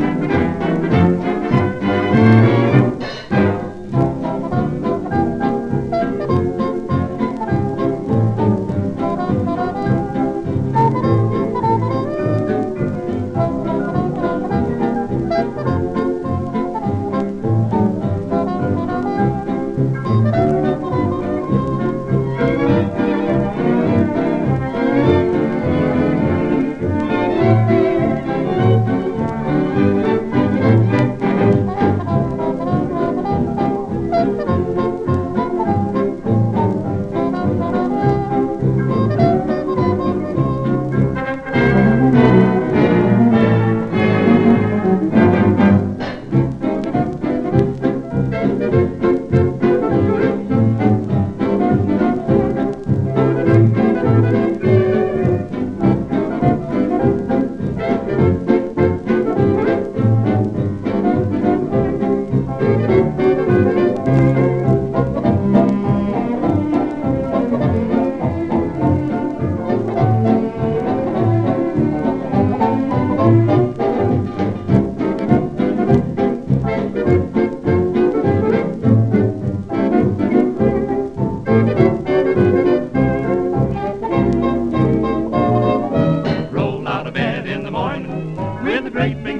Roll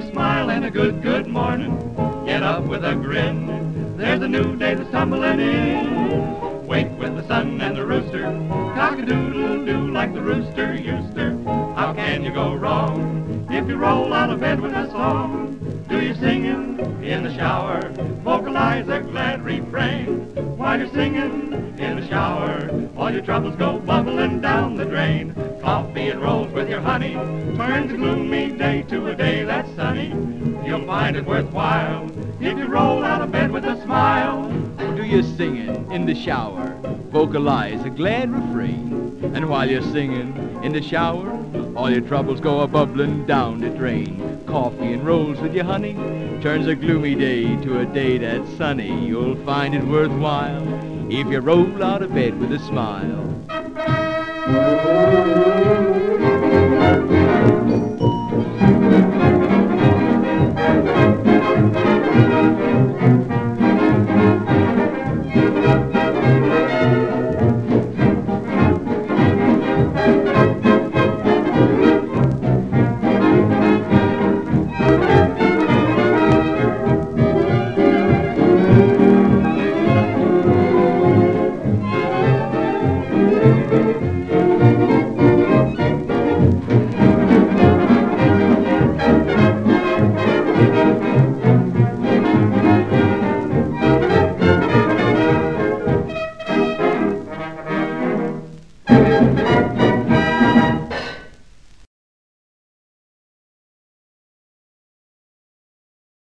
smile and a good, good morning. Get up with a grin. There's a new day that's tumbling in. Wake with the sun and the rooster. Cock-a-doodle-doo like the rooster used to. How can you go wrong if you roll out of bed with a song? Do you singing in the shower? Vocalize a glad refrain. While you're singing in the shower, all your troubles go bubbling down the drain. Coffee and rolls with your honey turns a gloomy day to a day find it worthwhile if you roll out of bed with a smile. Do your singing in the shower, vocalize a glad refrain. And while you're singing in the shower, all your troubles go a bubbling down the drain. Coffee and rolls with your honey turns a gloomy day to a day that's sunny. You'll find it worthwhile if you roll out of bed with a smile.